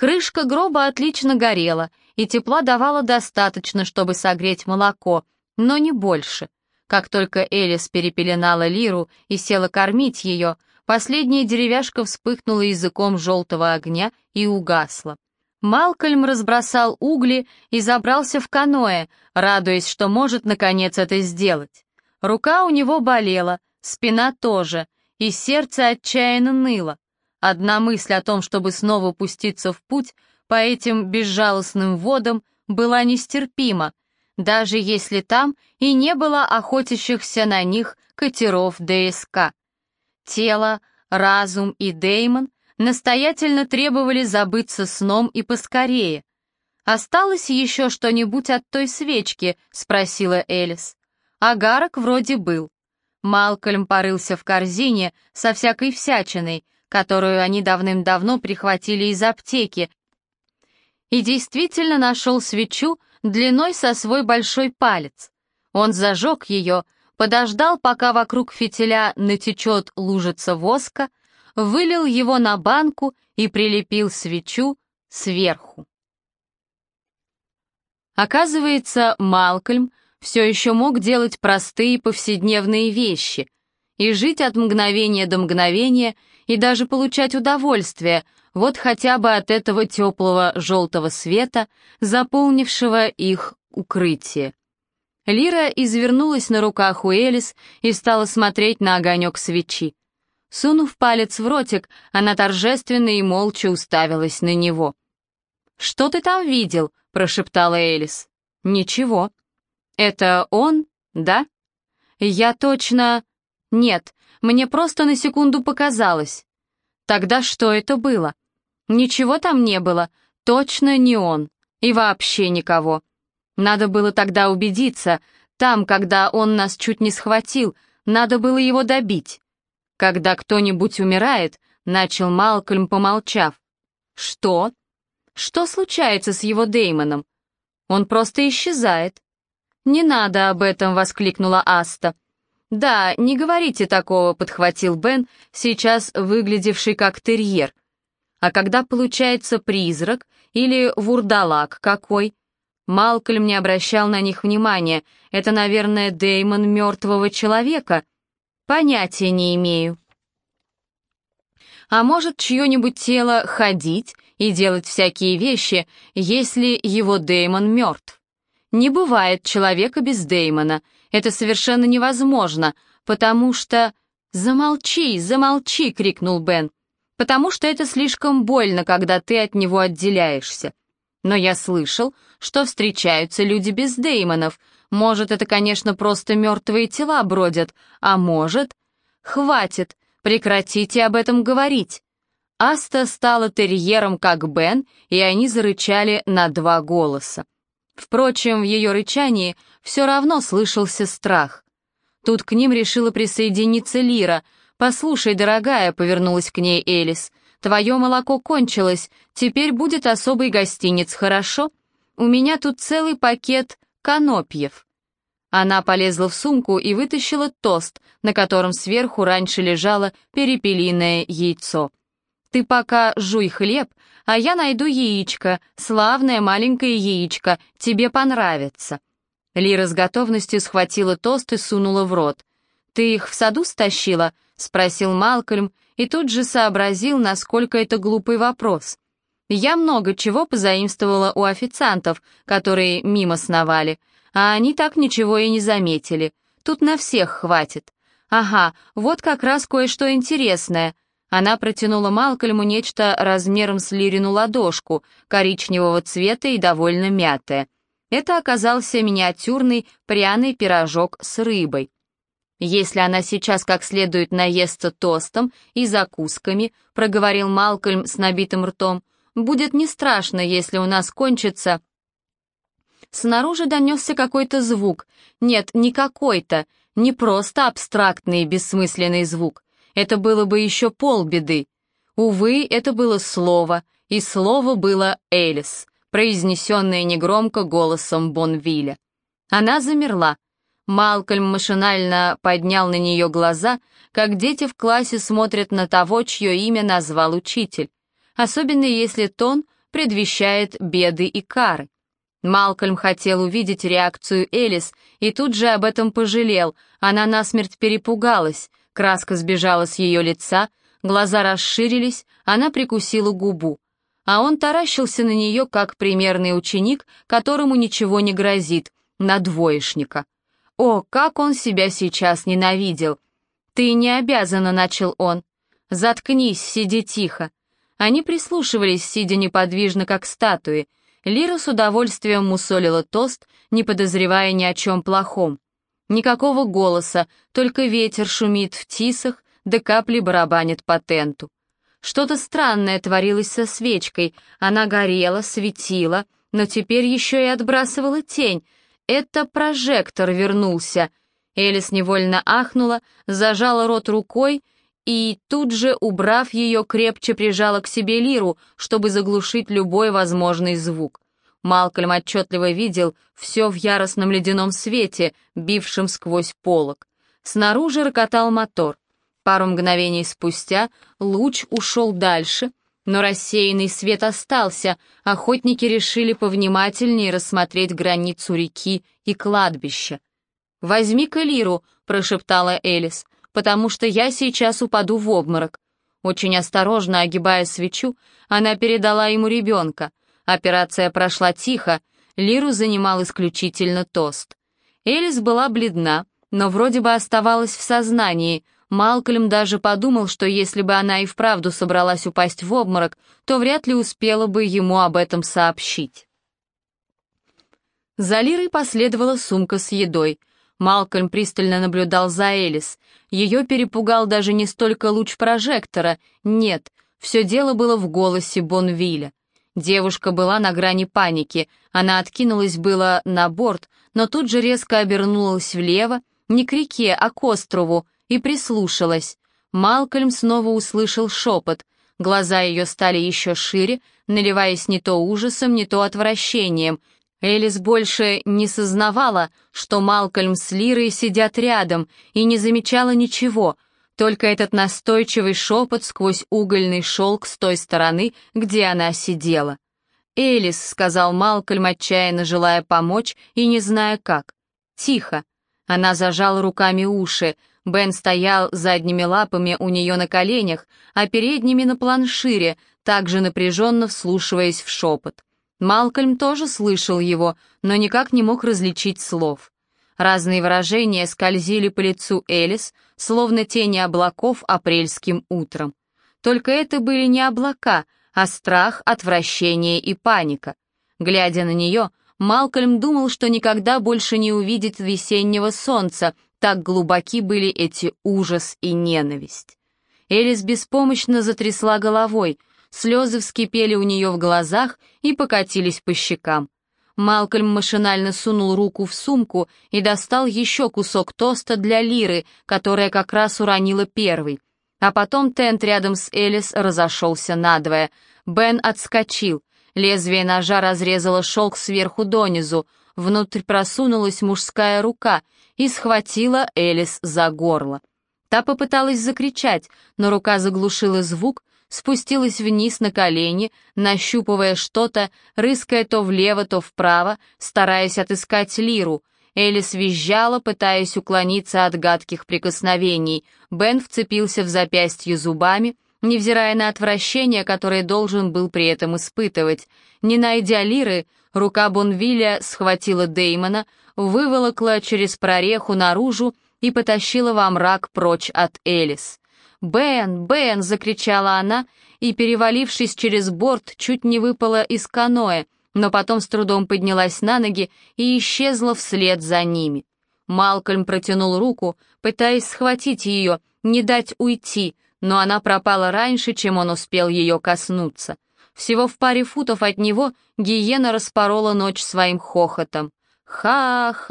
Крышка гроба отлично горела, и тепла давала достаточно, чтобы согреть молоко, но не больше. Как только Элис перепеленала Лиру и села кормить ее, последняя деревяшка вспыхнула языком желтого огня и угасла. Малкольм разбросал угли и забрался в каноэ, радуясь, что может наконец это сделать. Рука у него болела, спина тоже, и сердце отчаянно ныло. Одна мысль о том, чтобы снова пуститься в путь по этим безжалостным водам, была нестерпима, даже если там и не было охотящихся на них катеров ДСК. Тело, разум и Деймон настоятельно требовали забыться сном и поскорее. «Осталось еще что-нибудь от той свечки?» — спросила Элис. Агарок вроде был. Малкольм порылся в корзине со всякой всячиной, которую они давным-давно прихватили из аптеки, и действительно нашел свечу длиной со свой большой палец. Он зажег ее, подождал, пока вокруг фитиля натечет лужица воска, вылил его на банку и прилепил свечу сверху. Оказывается, Малкольм все еще мог делать простые повседневные вещи и жить от мгновения до мгновения и даже получать удовольствие, вот хотя бы от этого теплого желтого света, заполнившего их укрытие. Лира извернулась на руках у Элис и стала смотреть на огонек свечи. Сунув палец в ротик, она торжественно и молча уставилась на него. «Что ты там видел?» — прошептала Элис. «Ничего». «Это он, да?» «Я точно...» «Нет, мне просто на секунду показалось». «Тогда что это было?» «Ничего там не было, точно не он. И вообще никого. Надо было тогда убедиться, там, когда он нас чуть не схватил, надо было его добить. Когда кто-нибудь умирает, начал Малкольм, помолчав. Что? Что случается с его Деймоном? Он просто исчезает. Не надо об этом, воскликнула Аста. Да, не говорите такого, подхватил Бен, сейчас выглядевший как терьер. А когда получается призрак или вурдалак какой? Малкольм не обращал на них внимания. Это, наверное, Деймон мертвого человека. Понятия не имею. А может чье-нибудь тело ходить и делать всякие вещи, если его Деймон мертв? Не бывает человека без Деймона. Это совершенно невозможно, потому что... «Замолчи, замолчи!» — крикнул Бен. «Потому что это слишком больно, когда ты от него отделяешься. Но я слышал, что встречаются люди без деймонов. Может, это, конечно, просто мертвые тела бродят, а может... Хватит, прекратите об этом говорить. Аста стала терьером, как Бен, и они зарычали на два голоса. Впрочем, в ее рычании все равно слышался страх. Тут к ним решила присоединиться Лира. «Послушай, дорогая», — повернулась к ней Элис, Твое молоко кончилось, теперь будет особый гостиниц, хорошо? У меня тут целый пакет канопьев». Она полезла в сумку и вытащила тост, на котором сверху раньше лежало перепелиное яйцо. «Ты пока жуй хлеб, а я найду яичко, славное маленькое яичко, тебе понравится». Лира с готовностью схватила тост и сунула в рот. «Ты их в саду стащила?» — спросил Малкольм, и тут же сообразил, насколько это глупый вопрос. Я много чего позаимствовала у официантов, которые мимо сновали, а они так ничего и не заметили. Тут на всех хватит. Ага, вот как раз кое-что интересное. Она протянула Малкольму нечто размером с лирину ладошку, коричневого цвета и довольно мятое. Это оказался миниатюрный пряный пирожок с рыбой. «Если она сейчас как следует наестся тостом и закусками», — проговорил Малкольм с набитым ртом, «будет не страшно, если у нас кончится...» Снаружи донесся какой-то звук. Нет, не какой-то, не просто абстрактный и бессмысленный звук. Это было бы еще полбеды. Увы, это было слово, и слово было «Элис», произнесенное негромко голосом Бонвиля. Она замерла, Малкольм машинально поднял на нее глаза, как дети в классе смотрят на того, чье имя назвал учитель. Особенно если тон предвещает беды и кары. Малкольм хотел увидеть реакцию Элис и тут же об этом пожалел. Она насмерть перепугалась, краска сбежала с ее лица, глаза расширились, она прикусила губу. А он таращился на нее, как примерный ученик, которому ничего не грозит, на двоечника. О, как он себя сейчас ненавидел! «Ты не обязана», — начал он. «Заткнись, сиди тихо». Они прислушивались, сидя неподвижно, как статуи — Лира с удовольствием мусолила тост, не подозревая ни о чем плохом. Никакого голоса, только ветер шумит в тисах, да капли барабанят по тенту. Что-то странное творилось со свечкой, она горела, светила, но теперь еще и отбрасывала тень. Это прожектор вернулся. Элис невольно ахнула, зажала рот рукой и тут же, убрав ее, крепче прижала к себе лиру, чтобы заглушить любой возможный звук. Малкольм отчетливо видел все в яростном ледяном свете, бившем сквозь полог. Снаружи рокотал мотор. Пару мгновений спустя луч ушел дальше, но рассеянный свет остался, охотники решили повнимательнее рассмотреть границу реки и кладбища. «Возьми-ка лиру», — прошептала Элис потому что я сейчас упаду в обморок. Очень осторожно огибая свечу, она передала ему ребенка. Операция прошла тихо, Лиру занимал исключительно тост. Элис была бледна, но вроде бы оставалась в сознании. Малкольм даже подумал, что если бы она и вправду собралась упасть в обморок, то вряд ли успела бы ему об этом сообщить. За Лирой последовала сумка с едой — Малкольм пристально наблюдал за Элис. Ее перепугал даже не столько луч прожектора, нет, все дело было в голосе Бонвиля. Девушка была на грани паники, она откинулась было на борт, но тут же резко обернулась влево, не к реке, а к острову, и прислушалась. Малкольм снова услышал шепот, глаза ее стали еще шире, наливаясь не то ужасом, не то отвращением, Элис больше не сознавала, что Малкольм с Лирой сидят рядом, и не замечала ничего, только этот настойчивый шепот сквозь угольный шелк с той стороны, где она сидела. «Элис», — сказал Малкольм, отчаянно желая помочь и не зная как. «Тихо». Она зажала руками уши. Бен стоял задними лапами у нее на коленях, а передними на планшире, также напряженно вслушиваясь в шепот. Малкольм тоже слышал его, но никак не мог различить слов. Разные выражения скользили по лицу Элис, словно тени облаков апрельским утром. Только это были не облака, а страх, отвращение и паника. Глядя на нее, Малкольм думал, что никогда больше не увидит весеннего солнца, так глубоки были эти ужас и ненависть. Элис беспомощно затрясла головой — Слезы вскипели у нее в глазах и покатились по щекам. Малкольм машинально сунул руку в сумку и достал еще кусок тоста для Лиры, которая как раз уронила первый. А потом тент рядом с Элис разошелся надвое. Бен отскочил. Лезвие ножа разрезало шелк сверху донизу. Внутрь просунулась мужская рука и схватила Элис за горло. Та попыталась закричать, но рука заглушила звук, спустилась вниз на колени, нащупывая что-то, рыская то влево, то вправо, стараясь отыскать лиру. Элис визжала, пытаясь уклониться от гадких прикосновений. Бен вцепился в запястье зубами, невзирая на отвращение, которое должен был при этом испытывать. Не найдя лиры, рука Бонвилля схватила Деймона, выволокла через прореху наружу и потащила во мрак прочь от Элис. «Бен! Бен!» — закричала она и, перевалившись через борт, чуть не выпала из каноэ, но потом с трудом поднялась на ноги и исчезла вслед за ними. Малкольм протянул руку, пытаясь схватить ее, не дать уйти, но она пропала раньше, чем он успел ее коснуться. Всего в паре футов от него гиена распорола ночь своим хохотом. «Ха-ха-ха!»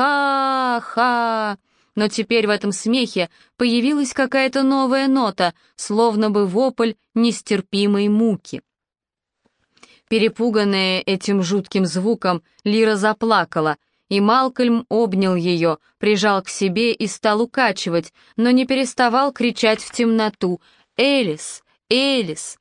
Но теперь в этом смехе появилась какая-то новая нота, словно бы вопль нестерпимой муки. Перепуганная этим жутким звуком, Лира заплакала, и Малкольм обнял ее, прижал к себе и стал укачивать, но не переставал кричать в темноту «Элис! Элис!».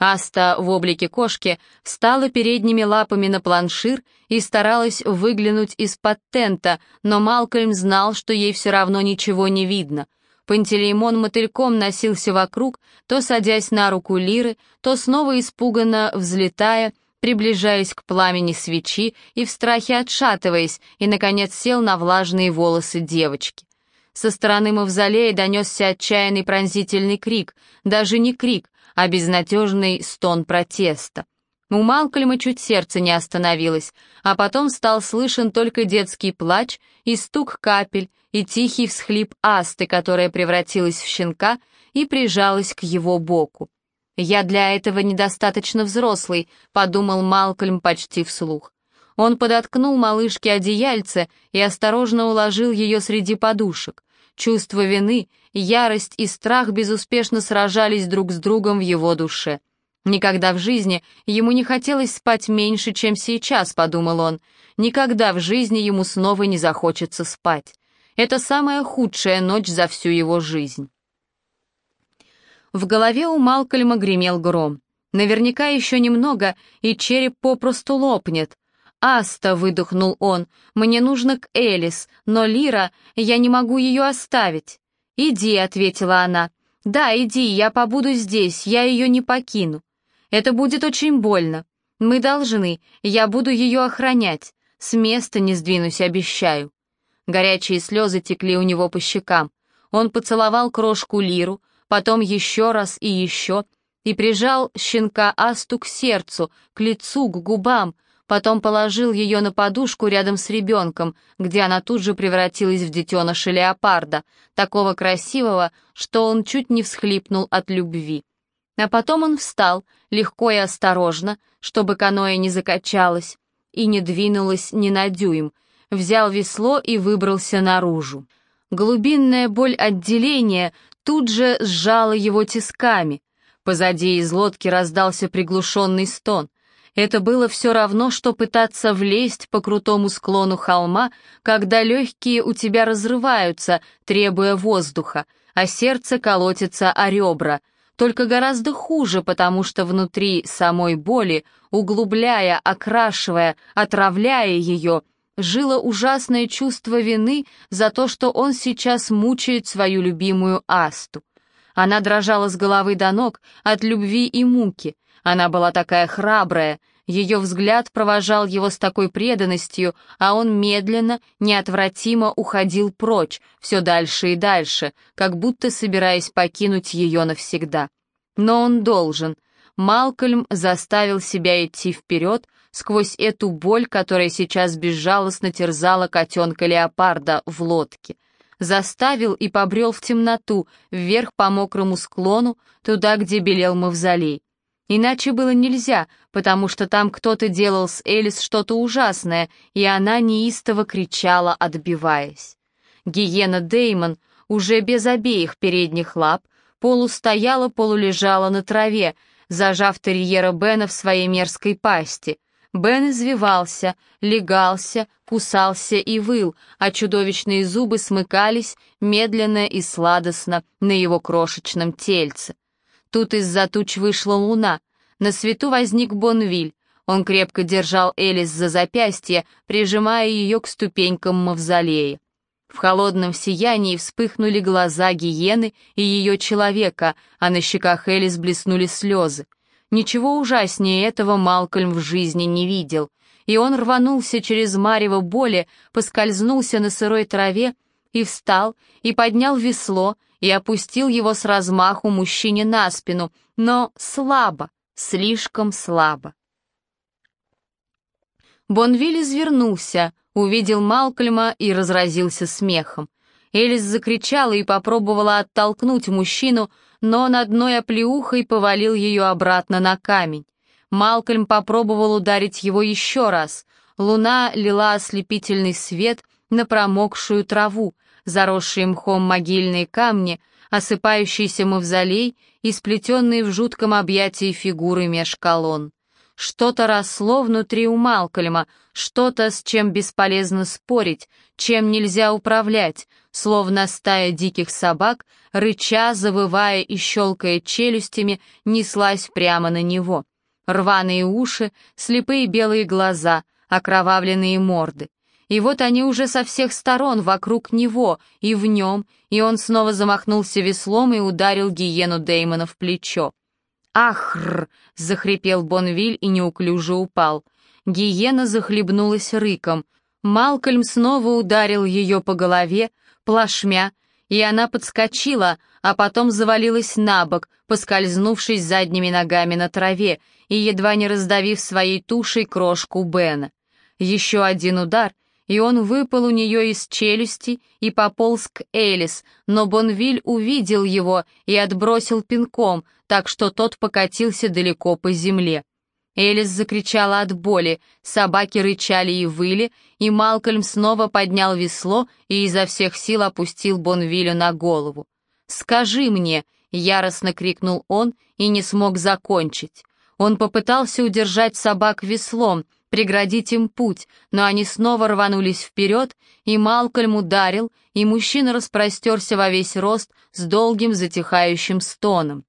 Аста в облике кошки встала передними лапами на планшир и старалась выглянуть из-под тента, но Малкольм знал, что ей все равно ничего не видно. Пантелеймон мотыльком носился вокруг, то садясь на руку Лиры, то снова испуганно взлетая, приближаясь к пламени свечи и в страхе отшатываясь, и, наконец, сел на влажные волосы девочки. Со стороны мавзолея донесся отчаянный пронзительный крик, даже не крик, а безнадежный стон протеста. У Малкольма чуть сердце не остановилось, а потом стал слышен только детский плач и стук капель, и тихий всхлип Асты, которая превратилась в щенка и прижалась к его боку. «Я для этого недостаточно взрослый», — подумал Малкольм почти вслух. Он подоткнул малышке одеяльце и осторожно уложил ее среди подушек. Чувство вины, ярость и страх безуспешно сражались друг с другом в его душе. Никогда в жизни ему не хотелось спать меньше, чем сейчас, подумал он. Никогда в жизни ему снова не захочется спать. Это самая худшая ночь за всю его жизнь. В голове у Малкольма гремел гром. Наверняка еще немного, и череп попросту лопнет. «Аста», — выдохнул он, — «мне нужно к Элис, но Лира, я не могу ее оставить». «Иди», — ответила она. «Да, иди, я побуду здесь, я ее не покину. Это будет очень больно. Мы должны, я буду ее охранять. С места не сдвинусь, обещаю». Горячие слезы текли у него по щекам. Он поцеловал крошку Лиру, потом еще раз и еще, и прижал щенка Асту к сердцу, к лицу, к губам, потом положил ее на подушку рядом с ребенком, где она тут же превратилась в детеныша леопарда, такого красивого, что он чуть не всхлипнул от любви. А потом он встал, легко и осторожно, чтобы каноэ не закачалось и не двинулось ни на дюйм, взял весло и выбрался наружу. Глубинная боль отделения тут же сжала его тисками. Позади из лодки раздался приглушенный стон — это было все равно, что пытаться влезть по крутому склону холма, когда легкие у тебя разрываются, требуя воздуха, а сердце колотится о ребра. Только гораздо хуже, потому что внутри самой боли, углубляя, окрашивая, отравляя ее, жило ужасное чувство вины за то, что он сейчас мучает свою любимую Асту. Она дрожала с головы до ног от любви и муки, она была такая храбрая, ее взгляд провожал его с такой преданностью, а он медленно, неотвратимо уходил прочь, все дальше и дальше, как будто собираясь покинуть ее навсегда. Но он должен. Малкольм заставил себя идти вперед, сквозь эту боль, которая сейчас безжалостно терзала котенка-леопарда в лодке. Заставил и побрел в темноту, вверх по мокрому склону, туда, где белел мавзолей. Иначе было нельзя, потому что там кто-то делал с Элис что-то ужасное, и она неистово кричала, отбиваясь. Гиена Деймон, уже без обеих передних лап, полустояла, полулежала на траве, зажав терьера Бена в своей мерзкой пасти. Бен извивался, легался, кусался и выл, а чудовищные зубы смыкались медленно и сладостно на его крошечном тельце. Тут из-за туч вышла луна. На свету возник Бонвиль. Он крепко держал Элис за запястье, прижимая ее к ступенькам мавзолея. В холодном сиянии вспыхнули глаза гиены и ее человека, а на щеках Элис блеснули слезы. Ничего ужаснее этого Малкольм в жизни не видел, и он рванулся через марево боли, поскользнулся на сырой траве и встал, и поднял весло, и опустил его с размаху мужчине на спину, но слабо, слишком слабо. Бонвиль извернулся, увидел Малкольма и разразился смехом. Элис закричала и попробовала оттолкнуть мужчину, но он одной оплеухой повалил ее обратно на камень. Малкольм попробовал ударить его еще раз. Луна лила ослепительный свет на промокшую траву, заросшие мхом могильные камни, осыпающийся мавзолей и сплетенные в жутком объятии фигуры меж колонн. Что-то росло внутри у Малкольма, что-то, с чем бесполезно спорить, чем нельзя управлять, словно стая диких собак, рыча, завывая и щелкая челюстями, неслась прямо на него. Рваные уши, слепые белые глаза, окровавленные морды. И вот они уже со всех сторон вокруг него и в нем, и он снова замахнулся веслом и ударил гиену Деймона в плечо. «Ахр!» — захрипел Бонвиль и неуклюже упал. Гиена захлебнулась рыком. Малкольм снова ударил ее по голове, плашмя, и она подскочила, а потом завалилась на бок, поскользнувшись задними ногами на траве и едва не раздавив своей тушей крошку Бена. Еще один удар, и он выпал у нее из челюсти и пополз к Элис, но Бонвиль увидел его и отбросил пинком, так что тот покатился далеко по земле. Элис закричала от боли, собаки рычали и выли, и Малкольм снова поднял весло и изо всех сил опустил Бонвилю на голову. «Скажи мне!» — яростно крикнул он и не смог закончить. Он попытался удержать собак веслом — преградить им путь, но они снова рванулись вперед, и Малкольм ударил, и мужчина распростерся во весь рост с долгим затихающим стоном.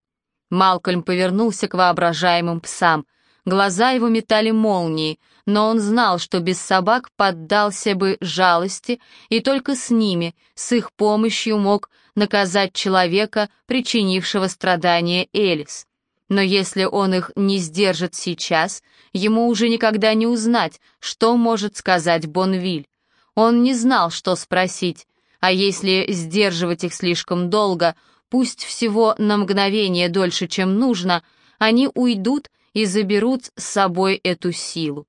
Малкольм повернулся к воображаемым псам. Глаза его метали молнии, но он знал, что без собак поддался бы жалости, и только с ними, с их помощью мог наказать человека, причинившего страдания Элис. Но если он их не сдержит сейчас, ему уже никогда не узнать, что может сказать Бонвиль. Он не знал, что спросить, а если сдерживать их слишком долго, пусть всего на мгновение дольше, чем нужно, они уйдут и заберут с собой эту силу.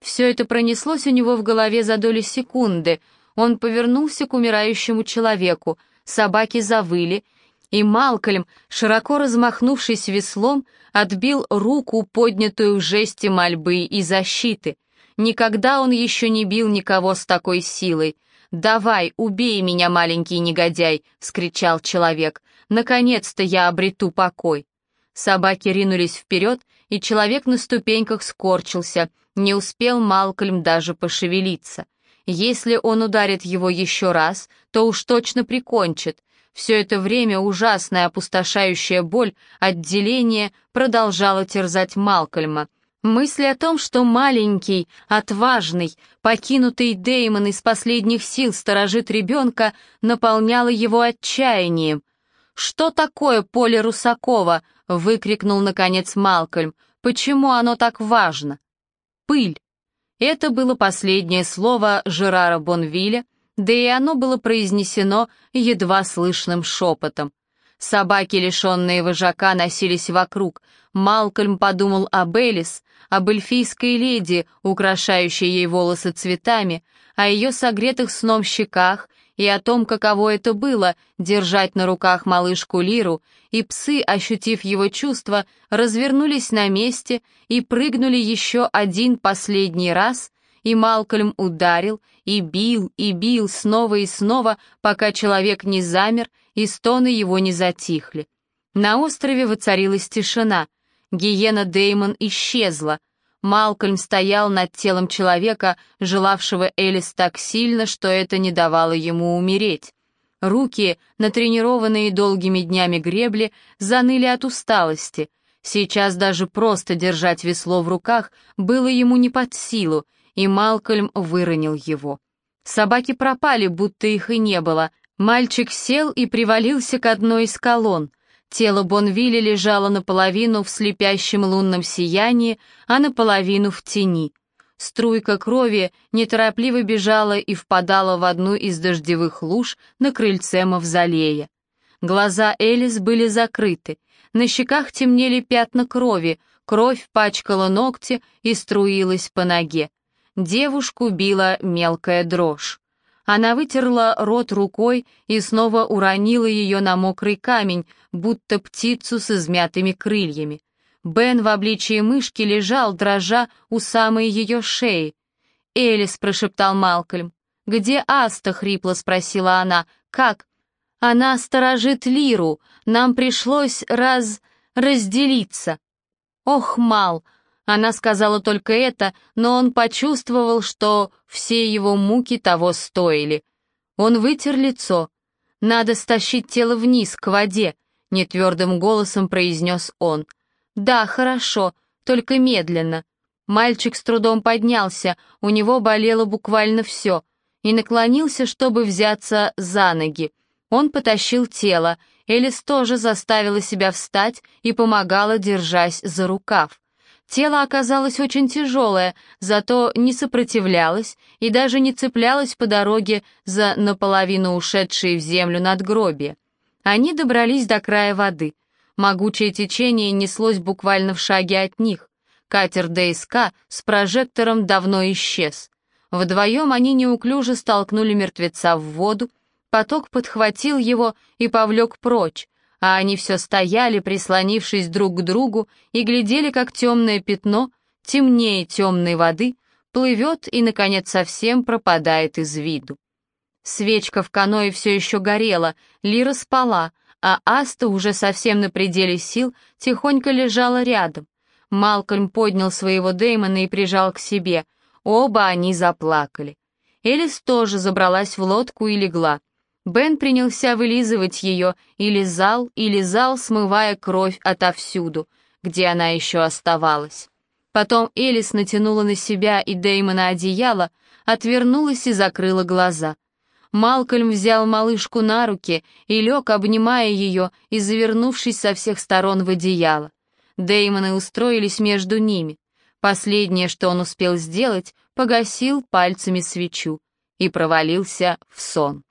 Все это пронеслось у него в голове за доли секунды. Он повернулся к умирающему человеку, собаки завыли, и Малкольм, широко размахнувшись веслом, отбил руку, поднятую в жесте мольбы и защиты. Никогда он еще не бил никого с такой силой. «Давай, убей меня, маленький негодяй!» — вскричал человек. «Наконец-то я обрету покой!» Собаки ринулись вперед, и человек на ступеньках скорчился. Не успел Малкольм даже пошевелиться. Если он ударит его еще раз, то уж точно прикончит. Все это время ужасная опустошающая боль отделения продолжала терзать Малкольма. Мысль о том, что маленький, отважный, покинутый Деймон из последних сил сторожит ребенка, наполняла его отчаянием. «Что такое поле Русакова?» — выкрикнул, наконец, Малкольм. «Почему оно так важно?» «Пыль». Это было последнее слово Жерара Бонвиля, да и оно было произнесено едва слышным шепотом. Собаки, лишенные вожака, носились вокруг. Малкольм подумал об Элис, об эльфийской леди, украшающей ей волосы цветами, о ее согретых сном щеках и о том, каково это было — держать на руках малышку Лиру, и псы, ощутив его чувства, развернулись на месте и прыгнули еще один последний раз, и Малкольм ударил, и бил, и бил снова и снова, пока человек не замер, и стоны его не затихли. На острове воцарилась тишина. Гиена Деймон исчезла. Малкольм стоял над телом человека, желавшего Элис так сильно, что это не давало ему умереть. Руки, натренированные долгими днями гребли, заныли от усталости. Сейчас даже просто держать весло в руках было ему не под силу, и Малкольм выронил его. Собаки пропали, будто их и не было. Мальчик сел и привалился к одной из колонн. Тело Бонвилля лежало наполовину в слепящем лунном сиянии, а наполовину в тени. Струйка крови неторопливо бежала и впадала в одну из дождевых луж на крыльце мавзолея. Глаза Элис были закрыты, на щеках темнели пятна крови, кровь пачкала ногти и струилась по ноге. Девушку била мелкая дрожь. Она вытерла рот рукой и снова уронила ее на мокрый камень, будто птицу с измятыми крыльями. Бен в обличии мышки лежал, дрожа у самой ее шеи. «Элис», — прошептал Малкольм. «Где Аста?» — хрипло спросила она. «Как?» «Она сторожит Лиру. Нам пришлось раз... разделиться». «Ох, Мал!» Она сказала только это, но он почувствовал, что все его муки того стоили. Он вытер лицо. «Надо стащить тело вниз, к воде», — нетвердым голосом произнес он. «Да, хорошо, только медленно». Мальчик с трудом поднялся, у него болело буквально все, и наклонился, чтобы взяться за ноги. Он потащил тело, Элис тоже заставила себя встать и помогала, держась за рукав. Тело оказалось очень тяжелое, зато не сопротивлялось и даже не цеплялось по дороге за наполовину ушедшие в землю надгробие. Они добрались до края воды. Могучее течение неслось буквально в шаге от них. Катер ДСК с прожектором давно исчез. Вдвоем они неуклюже столкнули мертвеца в воду, поток подхватил его и повлек прочь, а они все стояли, прислонившись друг к другу, и глядели, как темное пятно, темнее темной воды, плывет и, наконец, совсем пропадает из виду. Свечка в каное все еще горела, Лира спала, а Аста, уже совсем на пределе сил, тихонько лежала рядом. Малкольм поднял своего Дэймона и прижал к себе. Оба они заплакали. Элис тоже забралась в лодку и легла. Бен принялся вылизывать ее и лизал, и лизал, смывая кровь отовсюду, где она еще оставалась. Потом Элис натянула на себя и Дэймона одеяло, отвернулась и закрыла глаза. Малкольм взял малышку на руки и лег, обнимая ее и завернувшись со всех сторон в одеяло. Дэймоны устроились между ними. Последнее, что он успел сделать, погасил пальцами свечу и провалился в сон.